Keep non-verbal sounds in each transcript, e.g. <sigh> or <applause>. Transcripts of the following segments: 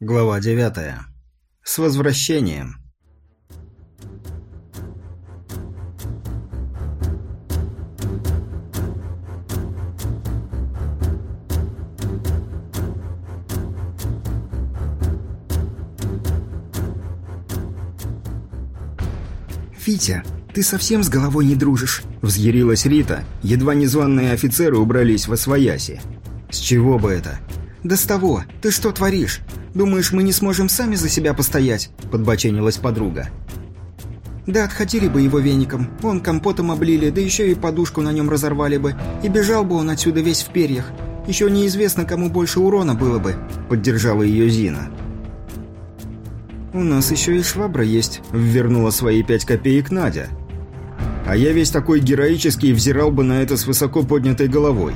Глава 9. С возвращением. «Витя, ты совсем с головой не дружишь?» – взъярилась Рита. Едва незваные офицеры убрались во свояси. «С чего бы это?» «Да с того! Ты что творишь? Думаешь, мы не сможем сами за себя постоять?» – подбоченилась подруга. «Да отходили бы его веником, он компотом облили, да еще и подушку на нем разорвали бы, и бежал бы он отсюда весь в перьях. Еще неизвестно, кому больше урона было бы», – поддержала ее Зина. «У нас еще и швабра есть», – ввернула свои пять копеек Надя. «А я весь такой героический взирал бы на это с высоко поднятой головой».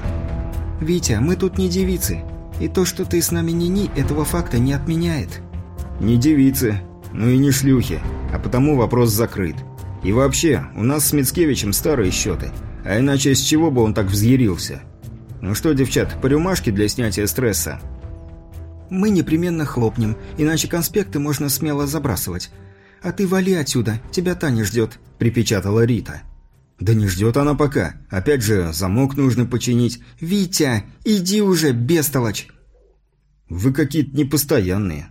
«Витя, мы тут не девицы. И то, что ты с нами не ни, этого факта не отменяет. Не девицы, ну и не шлюхи, а потому вопрос закрыт. И вообще, у нас с Мицкевичем старые счеты, а иначе с чего бы он так взъярился? Ну что, девчат, по рюмашке для снятия стресса? Мы непременно хлопнем, иначе конспекты можно смело забрасывать. А ты вали отсюда, тебя Таня ждет, припечатала Рита. «Да не ждет она пока. Опять же, замок нужно починить». «Витя, иди уже, бестолочь!» «Вы какие-то непостоянные.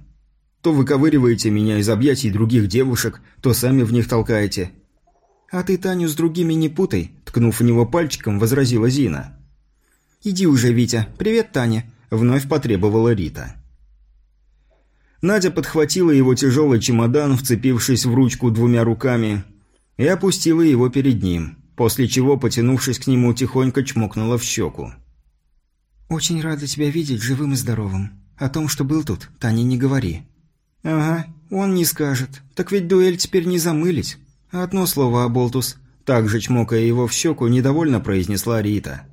То выковыриваете меня из объятий других девушек, то сами в них толкаете». «А ты Таню с другими не путай», – ткнув в него пальчиком, возразила Зина. «Иди уже, Витя. Привет, Таня», – вновь потребовала Рита. Надя подхватила его тяжелый чемодан, вцепившись в ручку двумя руками, и опустила его перед ним после чего, потянувшись к нему, тихонько чмокнула в щеку. «Очень рада тебя видеть живым и здоровым. О том, что был тут, Тане не говори». «Ага, он не скажет. Так ведь дуэль теперь не замылить. Одно слово, Аболтус». Также, чмокая его в щеку, недовольно произнесла Рита.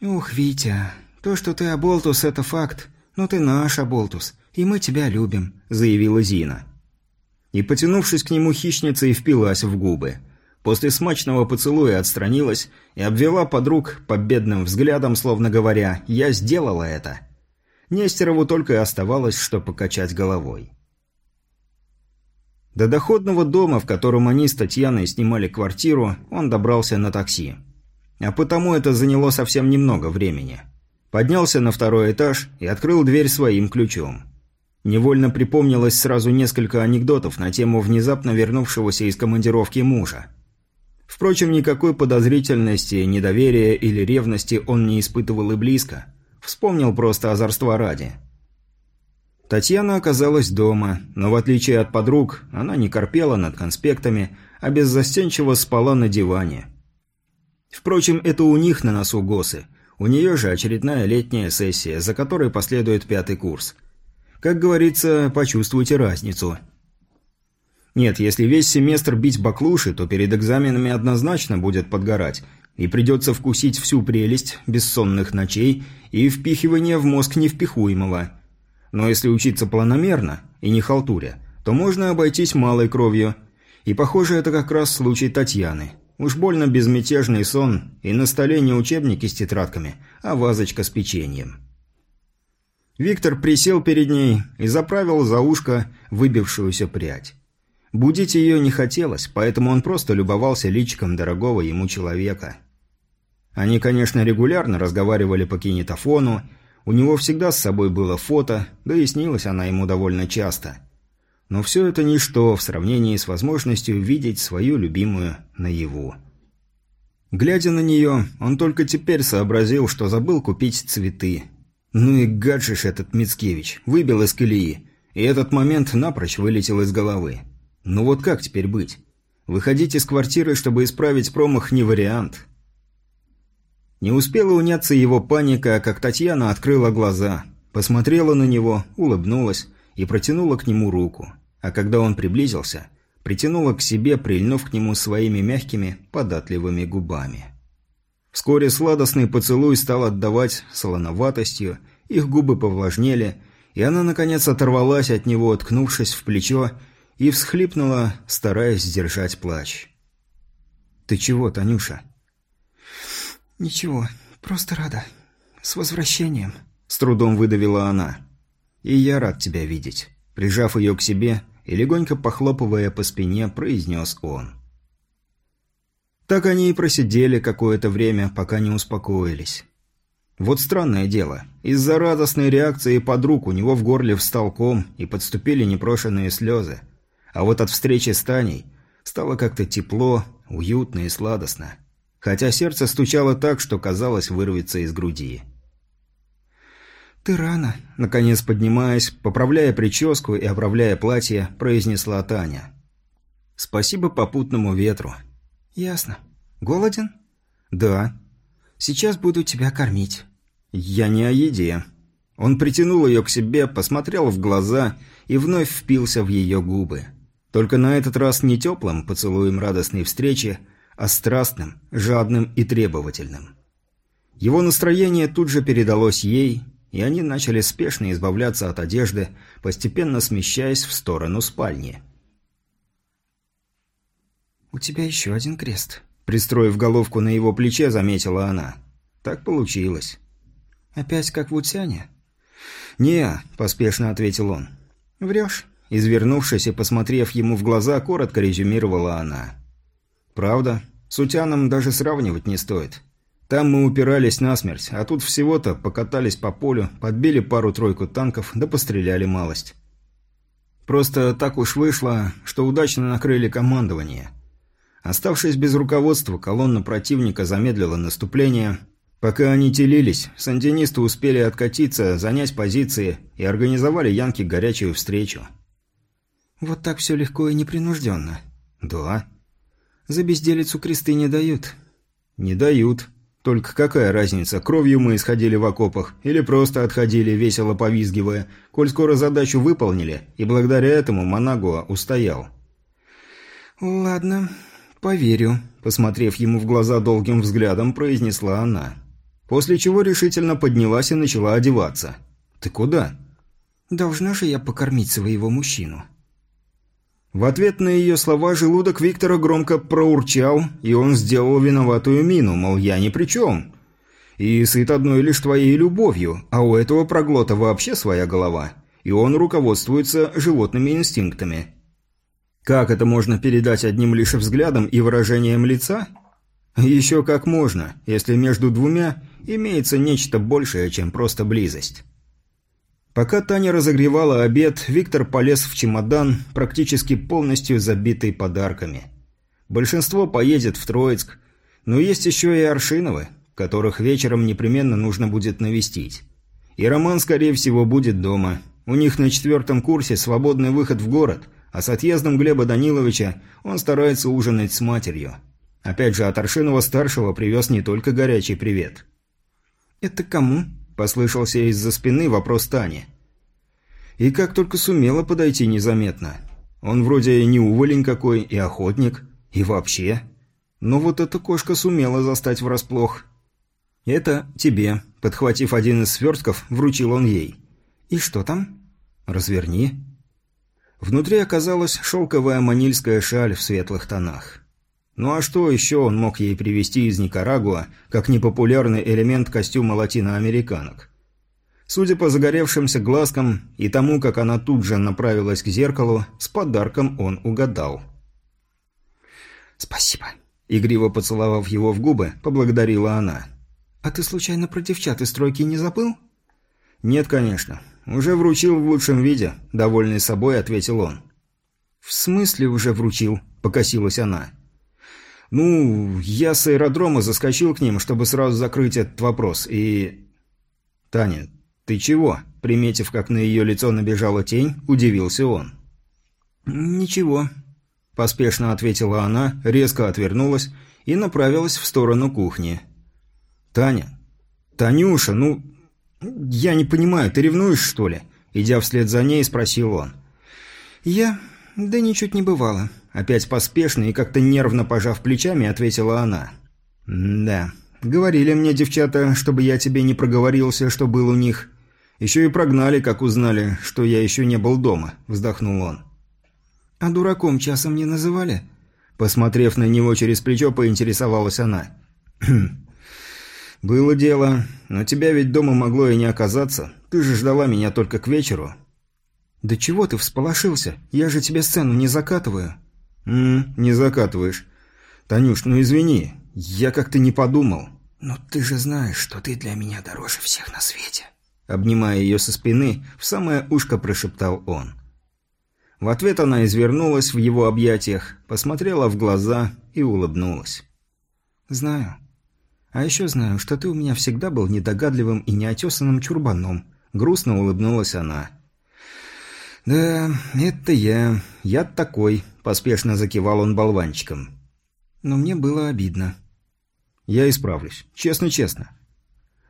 «Ух, Витя, то, что ты Аболтус, это факт. Но ты наш Аболтус, и мы тебя любим», – заявила Зина. И, потянувшись к нему, хищница и впилась в губы – После смачного поцелуя отстранилась и обвела подруг победным взглядом, словно говоря «Я сделала это». Нестерову только и оставалось, что покачать головой. До доходного дома, в котором они с Татьяной снимали квартиру, он добрался на такси. А потому это заняло совсем немного времени. Поднялся на второй этаж и открыл дверь своим ключом. Невольно припомнилось сразу несколько анекдотов на тему внезапно вернувшегося из командировки мужа. Впрочем, никакой подозрительности, недоверия или ревности он не испытывал и близко. Вспомнил просто озорства ради. Татьяна оказалась дома, но в отличие от подруг, она не корпела над конспектами, а беззастенчиво спала на диване. Впрочем, это у них на носу ГОСы. У нее же очередная летняя сессия, за которой последует пятый курс. Как говорится, почувствуйте разницу – нет, если весь семестр бить баклуши, то перед экзаменами однозначно будет подгорать, и придется вкусить всю прелесть бессонных ночей и впихивание в мозг невпихуемого. Но если учиться планомерно и не халтуря, то можно обойтись малой кровью. И похоже, это как раз случай Татьяны. Уж больно безмятежный сон, и на столе не учебники с тетрадками, а вазочка с печеньем. Виктор присел перед ней и заправил за ушко выбившуюся прядь. Будить ее не хотелось, поэтому он просто любовался личиком дорогого ему человека. Они, конечно, регулярно разговаривали по кинетофону, у него всегда с собой было фото, да и снилась она ему довольно часто. Но все это ничто в сравнении с возможностью видеть свою любимую наяву. Глядя на нее, он только теперь сообразил, что забыл купить цветы. Ну и гаджиш этот Мицкевич, выбил из колеи, и этот момент напрочь вылетел из головы. Ну вот как теперь быть? Выходить из квартиры, чтобы исправить промах, не вариант. Не успела уняться его паника, как Татьяна открыла глаза, посмотрела на него, улыбнулась и протянула к нему руку. А когда он приблизился, притянула к себе, прильнув к нему своими мягкими, податливыми губами. Вскоре сладостный поцелуй стал отдавать солоноватостью, их губы повлажнели, и она, наконец, оторвалась от него, откнувшись в плечо и всхлипнула, стараясь сдержать плач. «Ты чего, Танюша?» «Ничего, просто рада. С возвращением», — с трудом выдавила она. «И я рад тебя видеть», – прижав ее к себе и легонько похлопывая по спине, произнес он. Так они и просидели какое-то время, пока не успокоились. Вот странное дело. Из-за радостной реакции подруг у него в горле встал ком и подступили непрошенные слезы. А вот от встречи с Таней стало как-то тепло, уютно и сладостно. Хотя сердце стучало так, что казалось вырвется из груди. «Ты рано», — наконец поднимаясь, поправляя прическу и оправляя платье, произнесла Таня. «Спасибо попутному ветру». «Ясно. Голоден?» «Да». «Сейчас буду тебя кормить». «Я не о еде». Он притянул ее к себе, посмотрел в глаза и вновь впился в ее губы. Только на этот раз не теплым поцелуем радостной встречи, а страстным, жадным и требовательным. Его настроение тут же передалось ей, и они начали спешно избавляться от одежды, постепенно смещаясь в сторону спальни. «У тебя еще один крест», — пристроив головку на его плече, заметила она. «Так получилось». «Опять как в Утяне?» «Не», — поспешно ответил он. «Врешь?» Извернувшись и посмотрев ему в глаза, коротко резюмировала она. «Правда? С Утяном даже сравнивать не стоит. Там мы упирались насмерть, а тут всего-то покатались по полю, подбили пару-тройку танков, да постреляли малость. Просто так уж вышло, что удачно накрыли командование. Оставшись без руководства, колонна противника замедлила наступление. Пока они телились, сандинисты успели откатиться, занять позиции и организовали Янке горячую встречу. «Вот так все легко и непринужденно». «Да». «За безделицу кресты не дают». «Не дают», только какая разница, кровью мы исходили в окопах или просто отходили, весело повизгивая, коль скоро задачу выполнили, и благодаря этому Манагуа устоял. «Ладно, поверю», – посмотрев ему в глаза долгим взглядом, произнесла она. После чего решительно поднялась и начала одеваться. «Ты куда?» «Должна же я покормить своего мужчину». В ответ на ее слова желудок Виктора громко проурчал, и он сделал виноватую мину, мол, я ни при чем. И сыт одной лишь твоей любовью, а у этого проглота вообще своя голова, и он руководствуется животными инстинктами. Как это можно передать одним лишь взглядом и выражением лица? Еще как можно, если между двумя имеется нечто большее, чем просто близость. Пока Таня разогревала обед, Виктор полез в чемодан, практически полностью забитый подарками. Большинство поедет в Троицк, но есть еще и Аршиновы, которых вечером непременно нужно будет навестить. И Роман, скорее всего, будет дома. У них на четвертом курсе свободный выход в город, а с отъездом Глеба Даниловича он старается ужинать с матерью. Опять же, от Аршинова-старшего привез не только горячий привет. «Это кому?» Послышался из-за спины вопрос Тани. И как только сумела подойти незаметно. Он вроде не уволень какой, и охотник, и вообще. Но вот эта кошка сумела застать врасплох. «Это тебе», — подхватив один из свертков, вручил он ей. «И что там?» «Разверни». Внутри оказалась шелковая манильская шаль в светлых тонах. Ну а что еще он мог ей привезти из Никарагуа, как непопулярный элемент костюма латиноамериканок? Судя по загоревшимся глазкам и тому, как она тут же направилась к зеркалу, с подарком он угадал. «Спасибо», — игриво поцеловав его в губы, поблагодарила она. «А ты случайно про девчат из стройки не забыл?» «Нет, конечно. Уже вручил в лучшем виде», — довольный собой ответил он. «В смысле уже вручил?» — покосилась она. «Ну, я с аэродрома заскочил к ним, чтобы сразу закрыть этот вопрос, и...» «Таня, ты чего?» Приметив, как на ее лицо набежала тень, удивился он. «Ничего», – поспешно ответила она, резко отвернулась и направилась в сторону кухни. «Таня? Танюша, ну... Я не понимаю, ты ревнуешь, что ли?» Идя вслед за ней, спросил он. «Я? Да ничуть не бывало. Опять поспешно и как-то нервно пожав плечами, ответила она. «Да, говорили мне девчата, чтобы я тебе не проговорился, что был у них. Еще и прогнали, как узнали, что я еще не был дома», – вздохнул он. «А дураком часом не называли?» Посмотрев на него через плечо, поинтересовалась она. «Было дело, но тебя ведь дома могло и не оказаться. Ты же ждала меня только к вечеру. «Да чего ты всполошился? Я же тебе сцену не закатываю». «М, не закатываешь. Танюш, ну извини, я как-то не подумал». «Но ты же знаешь, что ты для меня дороже всех на свете». Обнимая ее со спины, в самое ушко прошептал он. В ответ она извернулась в его объятиях, посмотрела в глаза и улыбнулась. «Знаю. А еще знаю, что ты у меня всегда был недогадливым и неотесанным чурбаном», — грустно улыбнулась она. «Да, это я. Я такой», — поспешно закивал он болванчиком. «Но мне было обидно». «Я исправлюсь. Честно-честно».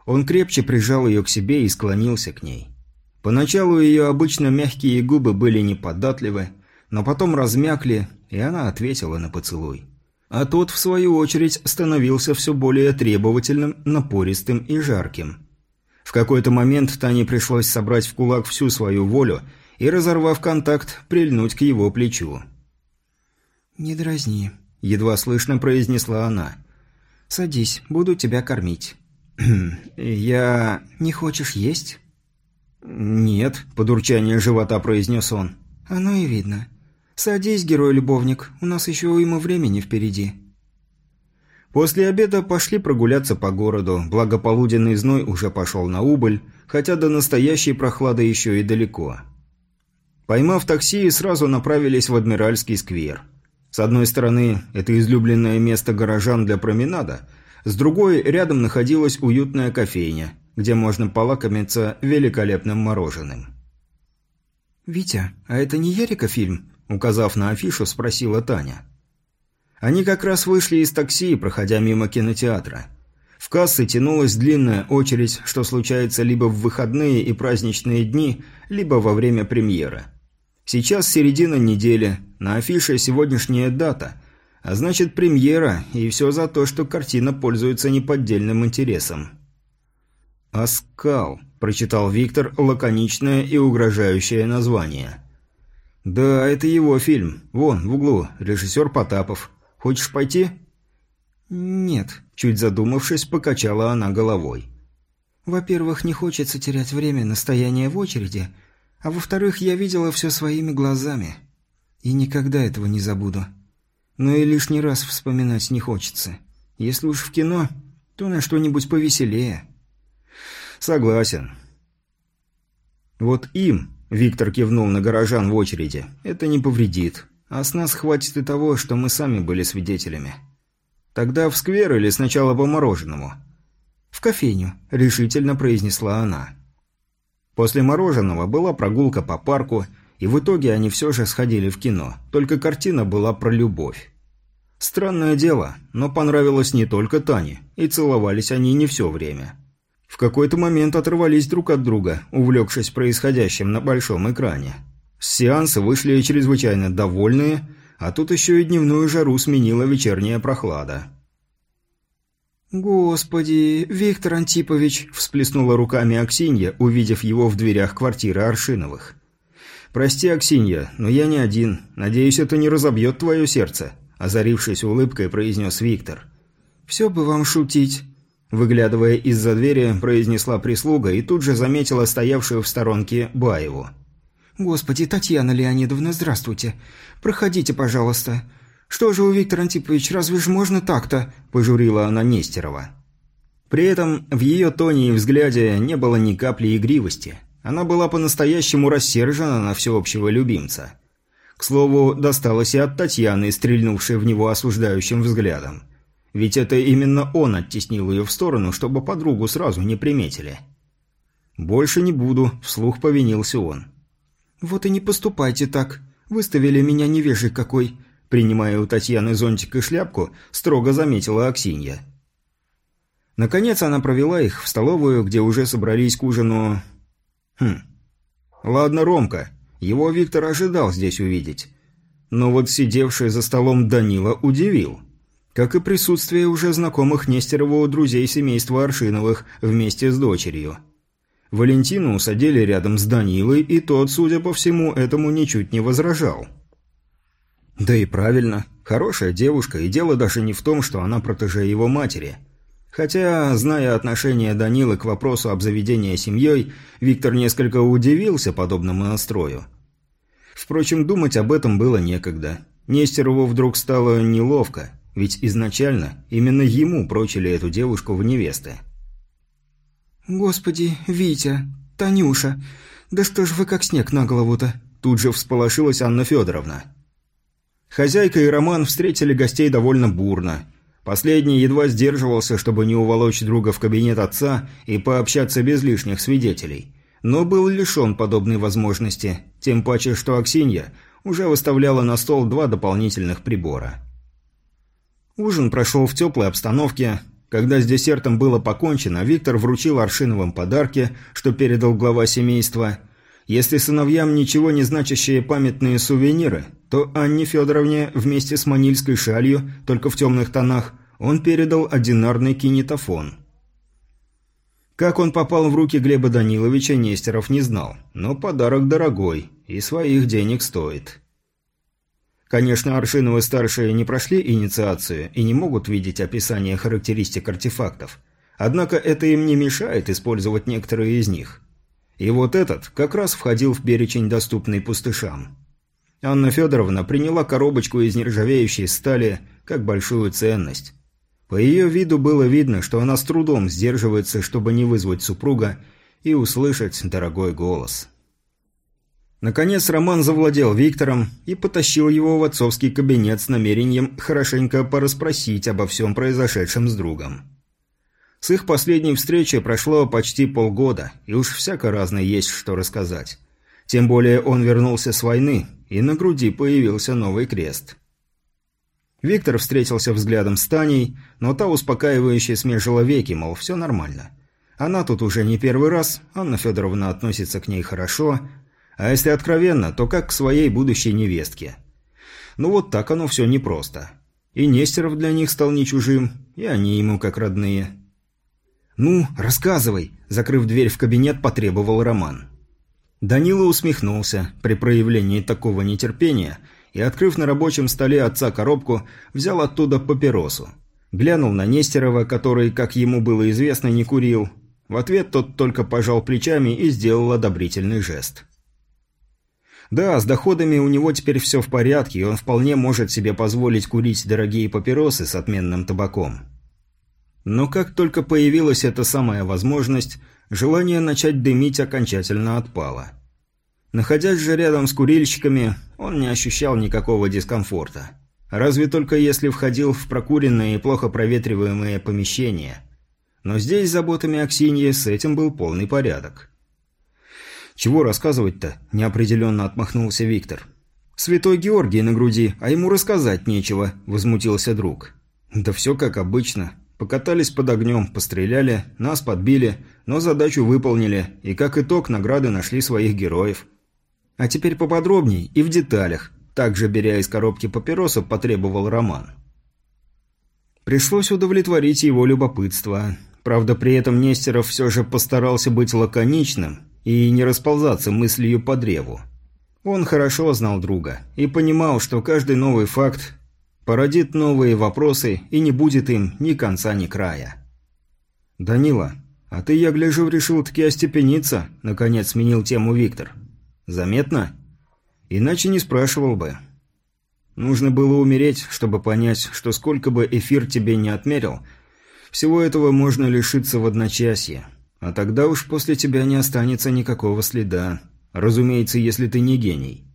Он крепче прижал ее к себе и склонился к ней. Поначалу ее обычно мягкие губы были неподатливы, но потом размякли, и она ответила на поцелуй. А тот, в свою очередь, становился все более требовательным, напористым и жарким. В какой-то момент Тане пришлось собрать в кулак всю свою волю и, разорвав контакт, прильнуть к его плечу. «Не дразни», — едва слышно произнесла она. «Садись, буду тебя кормить». <clears throat> «Я... не хочешь есть?» «Нет», — под урчание живота произнес он. «Оно и видно. Садись, герой-любовник, у нас еще уйма времени впереди». После обеда пошли прогуляться по городу, благополуденный зной уже пошел на убыль, хотя до настоящей прохлады еще и далеко. Поймав такси, сразу направились в Адмиральский сквер. С одной стороны, это излюбленное место горожан для променада, с другой рядом находилась уютная кофейня, где можно полакомиться великолепным мороженым. «Витя, а это не Ярика фильм?» – указав на афишу, спросила Таня. Они как раз вышли из такси, проходя мимо кинотеатра. В кассы тянулась длинная очередь, что случается либо в выходные и праздничные дни, либо во время премьеры. Сейчас середина недели, на афише сегодняшняя дата – а значит, премьера, и все за то, что картина пользуется неподдельным интересом. «Оскал», – прочитал Виктор лаконичное и угрожающее название. «Да, это его фильм. Вон, в углу, режиссер Потапов. Хочешь пойти?» «Нет», – чуть задумавшись, покачала она головой. «Во-первых, не хочется терять время на стояние в очереди, а во-вторых, я видела все своими глазами. И никогда этого не забуду но и лишний раз вспоминать не хочется. Если уж в кино, то на что-нибудь повеселее. Согласен. Вот им, Виктор кивнул на горожан в очереди, это не повредит. А с нас хватит и того, что мы сами были свидетелями. Тогда в сквер или сначала по мороженому? В кофейню, решительно произнесла она. После мороженого была прогулка по парку, и в итоге они все же сходили в кино, только картина была про любовь. Странное дело, но понравилось не только Тане, и целовались они не все время. В какой-то момент оторвались друг от друга, увлекшись происходящим на большом экране. С сеанса вышли чрезвычайно довольные, а тут еще и дневную жару сменила вечерняя прохлада. «Господи, Виктор Антипович!» – всплеснула руками Аксинья, увидев его в дверях квартиры Аршиновых. «Прости, Аксинья, но я не один. Надеюсь, это не разобьет твое сердце», – озарившись улыбкой, произнес Виктор. «Все бы вам шутить», – выглядывая из-за двери, произнесла прислуга и тут же заметила стоявшую в сторонке Баеву. «Господи, Татьяна Леонидовна, здравствуйте. Проходите, пожалуйста. Что же у Виктора Антипович, разве ж можно так-то?» – пожурила она Нестерова. При этом в ее тоне и взгляде не было ни капли игривости – она была по-настоящему рассержена на всеобщего любимца. К слову, досталось и от Татьяны, стрельнувшей в него осуждающим взглядом. Ведь это именно он оттеснил ее в сторону, чтобы подругу сразу не приметили. «Больше не буду», – вслух повинился он. «Вот и не поступайте так. Выставили меня невежий какой», – принимая у Татьяны зонтик и шляпку, строго заметила Аксинья. Наконец она провела их в столовую, где уже собрались к ужину Хм. Ладно, Ромка. Его Виктор ожидал здесь увидеть. Но вот сидевший за столом Данила удивил. Как и присутствие уже знакомых Нестерова друзей семейства Аршиновых вместе с дочерью. Валентину усадили рядом с Данилой, и тот, судя по всему, этому ничуть не возражал. Да и правильно. Хорошая девушка, и дело даже не в том, что она протеже его матери – Хотя, зная отношение Данилы к вопросу об заведении семьей, Виктор несколько удивился подобному настрою. Впрочем, думать об этом было некогда. Нестерову вдруг стало неловко, ведь изначально именно ему прочили эту девушку в невесты. «Господи, Витя, Танюша, да что ж вы как снег на голову-то?» Тут же всполошилась Анна Федоровна. Хозяйка и Роман встретили гостей довольно бурно. Последний едва сдерживался, чтобы не уволочь друга в кабинет отца и пообщаться без лишних свидетелей. Но был лишен подобной возможности, тем паче, что Аксинья уже выставляла на стол два дополнительных прибора. Ужин прошел в теплой обстановке. Когда с десертом было покончено, Виктор вручил Аршиновым подарки, что передал глава семейства. Если сыновьям ничего не значащие памятные сувениры, то Анне Федоровне вместе с манильской шалью, только в темных тонах, он передал одинарный кинетофон. Как он попал в руки Глеба Даниловича, Нестеров не знал, но подарок дорогой и своих денег стоит. Конечно, Аршиновы-старшие не прошли инициацию и не могут видеть описание характеристик артефактов, однако это им не мешает использовать некоторые из них. И вот этот как раз входил в перечень, доступный пустышам. Анна Федоровна приняла коробочку из нержавеющей стали как большую ценность. По ее виду было видно, что она с трудом сдерживается, чтобы не вызвать супруга и услышать дорогой голос. Наконец Роман завладел Виктором и потащил его в отцовский кабинет с намерением хорошенько порасспросить обо всем произошедшем с другом. С их последней встречи прошло почти полгода, и уж всяко разное есть что рассказать. Тем более он вернулся с войны, и на груди появился новый крест. Виктор встретился взглядом с Таней, но та успокаивающе смежила веки, мол, все нормально. Она тут уже не первый раз, Анна Федоровна относится к ней хорошо, а если откровенно, то как к своей будущей невестке. Ну вот так оно все непросто. И Нестеров для них стал не чужим, и они ему как родные. «Ну, рассказывай», – закрыв дверь в кабинет, потребовал Роман. Данила усмехнулся при проявлении такого нетерпения и, открыв на рабочем столе отца коробку, взял оттуда папиросу. Глянул на Нестерова, который, как ему было известно, не курил. В ответ тот только пожал плечами и сделал одобрительный жест. Да, с доходами у него теперь все в порядке, и он вполне может себе позволить курить дорогие папиросы с отменным табаком. Но как только появилась эта самая возможность, желание начать дымить окончательно отпало. Находясь же рядом с курильщиками, он не ощущал никакого дискомфорта. Разве только если входил в прокуренные и плохо проветриваемые помещения. Но здесь заботами Аксиньи с этим был полный порядок. «Чего рассказывать-то?» – неопределенно отмахнулся Виктор. «Святой Георгий на груди, а ему рассказать нечего», – возмутился друг. «Да все как обычно. Покатались под огнем, постреляли, нас подбили, но задачу выполнили, и как итог награды нашли своих героев. А теперь поподробней и в деталях, также беря из коробки папироса, потребовал Роман. Пришлось удовлетворить его любопытство. Правда, при этом Нестеров все же постарался быть лаконичным и не расползаться мыслью по древу. Он хорошо знал друга и понимал, что каждый новый факт породит новые вопросы и не будет им ни конца, ни края. «Данила, а ты, я гляжу, решил таки остепениться», — наконец сменил тему Виктор. «Заметно? Иначе не спрашивал бы. Нужно было умереть, чтобы понять, что сколько бы эфир тебе не отмерил, всего этого можно лишиться в одночасье. А тогда уж после тебя не останется никакого следа. Разумеется, если ты не гений.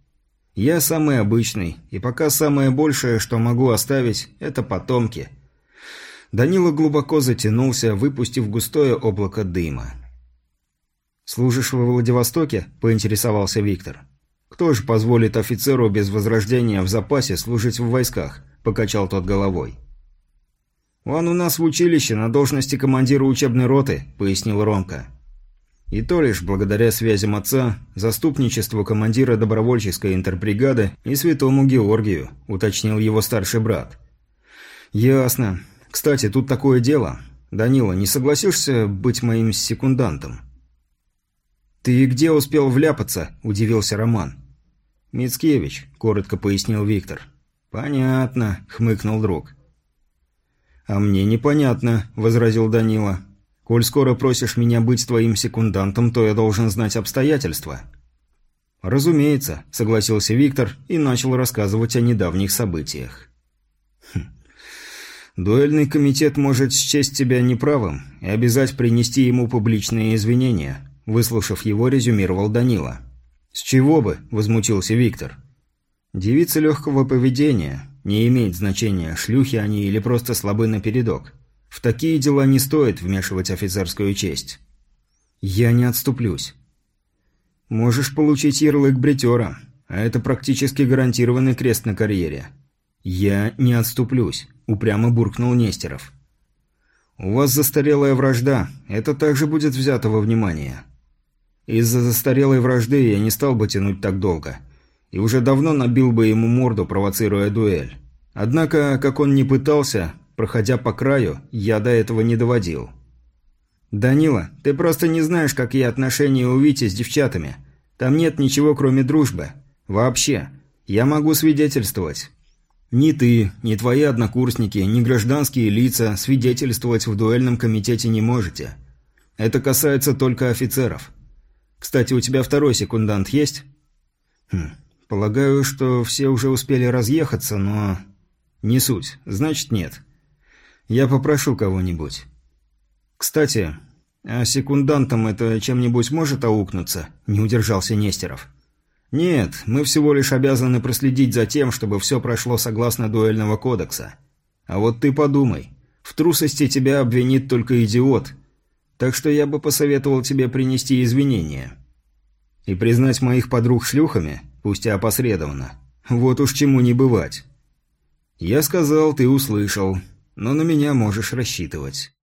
Я самый обычный, и пока самое большее, что могу оставить, это потомки. Данила глубоко затянулся, выпустив густое облако дыма. «Служишь во Владивостоке?» – поинтересовался Виктор. «Кто же позволит офицеру без возрождения в запасе служить в войсках?» – покачал тот головой. «Он у нас в училище на должности командира учебной роты», – пояснил Ромка. И то лишь благодаря связям отца, заступничеству командира добровольческой интербригады и святому Георгию, уточнил его старший брат. «Ясно. Кстати, тут такое дело. Данила, не согласишься быть моим секундантом?» «Ты где успел вляпаться?» – удивился Роман. «Мицкевич», – коротко пояснил Виктор. «Понятно», – хмыкнул друг. «А мне непонятно», – возразил Данила. «Коль скоро просишь меня быть твоим секундантом, то я должен знать обстоятельства». «Разумеется», — согласился Виктор и начал рассказывать о недавних событиях. Хм. «Дуэльный комитет может счесть тебя неправым и обязать принести ему публичные извинения», — выслушав его, резюмировал Данила. «С чего бы?» – возмутился Виктор. «Девицы легкого поведения. Не имеет значения, шлюхи они или просто слабы напередок. В такие дела не стоит вмешивать офицерскую честь». «Я не отступлюсь». «Можешь получить ярлык бритера, а это практически гарантированный крест на карьере». «Я не отступлюсь», – упрямо буркнул Нестеров. «У вас застарелая вражда, это также будет взято во внимание. Из-за застарелой вражды я не стал бы тянуть так долго. И уже давно набил бы ему морду, провоцируя дуэль. Однако, как он не пытался, проходя по краю, я до этого не доводил. «Данила, ты просто не знаешь, какие отношения у Вити с девчатами. Там нет ничего, кроме дружбы. Вообще. Я могу свидетельствовать. Ни ты, ни твои однокурсники, ни гражданские лица свидетельствовать в дуэльном комитете не можете. Это касается только офицеров. Кстати, у тебя второй секундант есть? Хм, полагаю, что все уже успели разъехаться, но... Не суть. Значит, нет. Я попрошу кого-нибудь. Кстати, а секундантам это чем-нибудь может аукнуться? Не удержался Нестеров. Нет, мы всего лишь обязаны проследить за тем, чтобы все прошло согласно дуэльного кодекса. А вот ты подумай. В трусости тебя обвинит только идиот, так что я бы посоветовал тебе принести извинения. И признать моих подруг шлюхами, пусть и опосредованно. Вот уж чему не бывать. Я сказал, ты услышал, но на меня можешь рассчитывать».